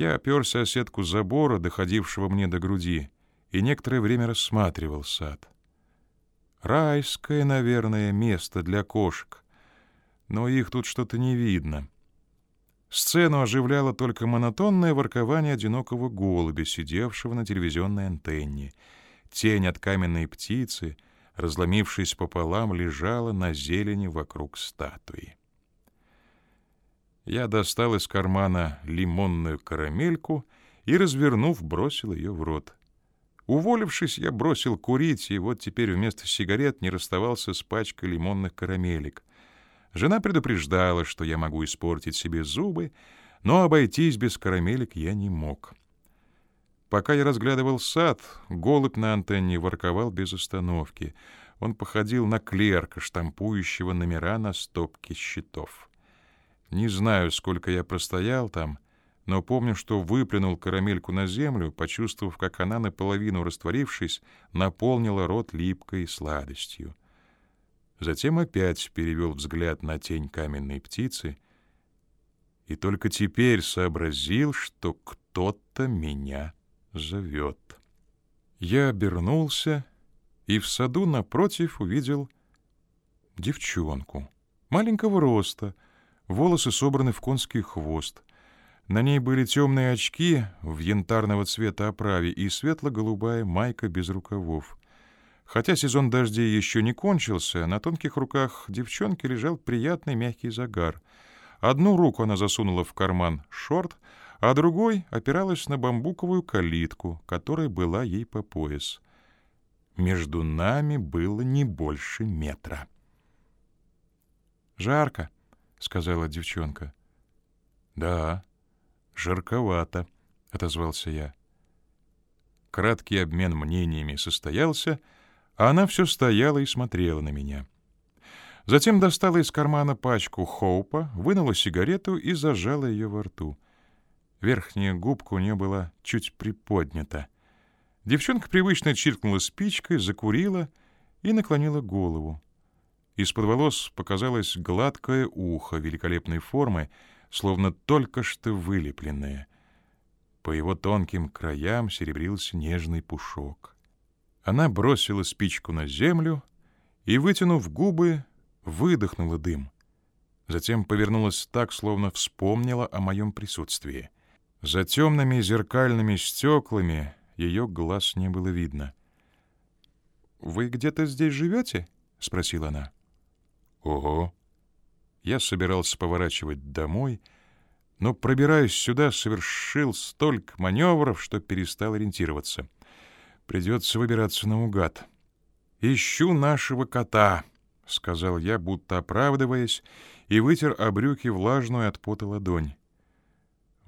Я оперся о сетку забора, доходившего мне до груди, и некоторое время рассматривал сад. Райское, наверное, место для кошек, но их тут что-то не видно. Сцену оживляло только монотонное воркование одинокого голубя, сидевшего на телевизионной антенне. Тень от каменной птицы, разломившись пополам, лежала на зелени вокруг статуи. Я достал из кармана лимонную карамельку и, развернув, бросил ее в рот. Уволившись, я бросил курить, и вот теперь вместо сигарет не расставался с пачкой лимонных карамелек. Жена предупреждала, что я могу испортить себе зубы, но обойтись без карамелек я не мог. Пока я разглядывал сад, голубь на антенне ворковал без остановки. Он походил на клерка, штампующего номера на стопке счетов. Не знаю, сколько я простоял там, но помню, что выплюнул карамельку на землю, почувствовав, как она, наполовину растворившись, наполнила рот липкой сладостью. Затем опять перевел взгляд на тень каменной птицы и только теперь сообразил, что кто-то меня зовет. Я обернулся и в саду напротив увидел девчонку маленького роста, волосы собраны в конский хвост. На ней были темные очки в янтарного цвета оправе и светло-голубая майка без рукавов. Хотя сезон дождей еще не кончился, на тонких руках девчонки лежал приятный мягкий загар. Одну руку она засунула в карман шорт, а другой опиралась на бамбуковую калитку, которая была ей по пояс. Между нами было не больше метра. «Жарко», — сказала девчонка. «Да, жарковато», — отозвался я. Краткий обмен мнениями состоялся — а она все стояла и смотрела на меня. Затем достала из кармана пачку хоупа, вынула сигарету и зажала ее во рту. Верхняя губка у нее была чуть приподнята. Девчонка привычно чиркнула спичкой, закурила и наклонила голову. Из-под волос показалось гладкое ухо великолепной формы, словно только что вылепленное. По его тонким краям серебрился нежный пушок. Она бросила спичку на землю и, вытянув губы, выдохнула дым. Затем повернулась так, словно вспомнила о моем присутствии. За темными зеркальными стеклами ее глаз не было видно. «Вы где-то здесь живете?» — спросила она. «Ого!» Я собирался поворачивать домой, но, пробираясь сюда, совершил столько маневров, что перестал ориентироваться — Придется выбираться наугад. «Ищу нашего кота», — сказал я, будто оправдываясь, и вытер о брюки влажную от пота ладонь.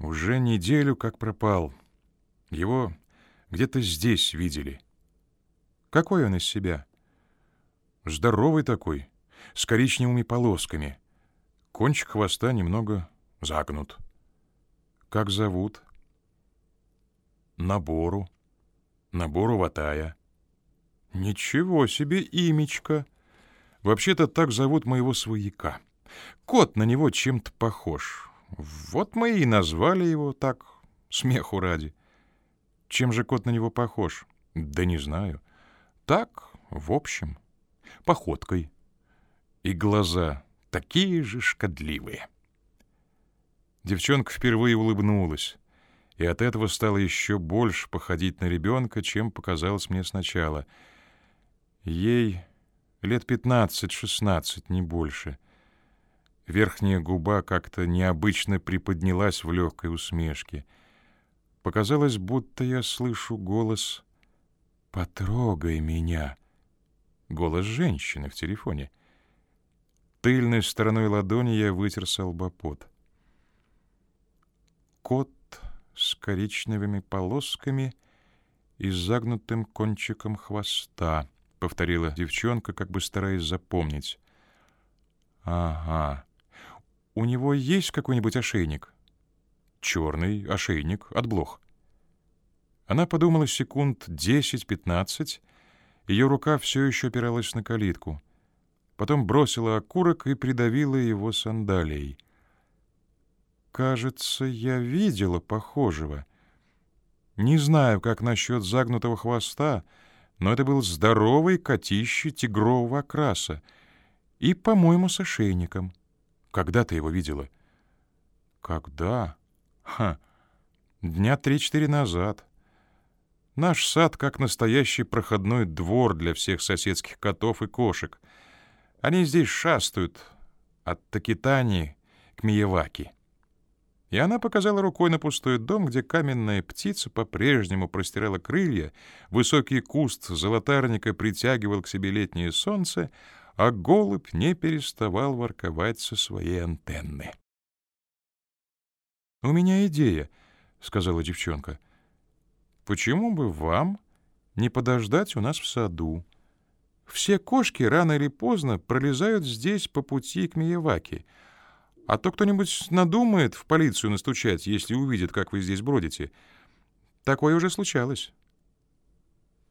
Уже неделю как пропал. Его где-то здесь видели. Какой он из себя? Здоровый такой, с коричневыми полосками. Кончик хвоста немного загнут. Как зовут? Набору набору ватая. Ничего себе имечко! Вообще-то так зовут моего свояка. Кот на него чем-то похож. Вот мы и назвали его так, смеху ради. Чем же кот на него похож? Да не знаю. Так, в общем, походкой. И глаза такие же шкодливые. Девчонка впервые улыбнулась и от этого стало еще больше походить на ребенка, чем показалось мне сначала. Ей лет пятнадцать-шестнадцать, не больше. Верхняя губа как-то необычно приподнялась в легкой усмешке. Показалось, будто я слышу голос «Потрогай меня». Голос женщины в телефоне. Тыльной стороной ладони я вытер с Кот с коричневыми полосками и загнутым кончиком хвоста, — повторила девчонка, как бы стараясь запомнить. — Ага. У него есть какой-нибудь ошейник? — Черный ошейник от блох. Она подумала секунд десять-пятнадцать, ее рука все еще опиралась на калитку. Потом бросила окурок и придавила его сандалией. кажется, я видела похожего. Не знаю, как насчет загнутого хвоста, но это был здоровый котище тигрового окраса и, по-моему, с ошейником. Когда ты его видела? Когда? Ха, дня три-четыре назад. Наш сад как настоящий проходной двор для всех соседских котов и кошек. Они здесь шастают от Такитани к Мияваки. И она показала рукой на пустой дом, где каменная птица по-прежнему простирала крылья, высокий куст золотарника притягивал к себе летнее солнце, а голубь не переставал ворковать со своей антенны. «У меня идея», — сказала девчонка. «Почему бы вам не подождать у нас в саду? Все кошки рано или поздно пролезают здесь по пути к Мияваки — а то кто-нибудь надумает в полицию настучать, если увидит, как вы здесь бродите. Такое уже случалось».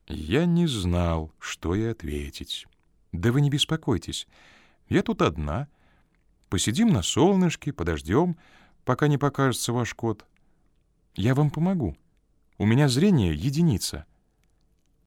Я не знал, что и ответить. «Да вы не беспокойтесь. Я тут одна. Посидим на солнышке, подождем, пока не покажется ваш кот. Я вам помогу. У меня зрение единица».